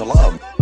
to love.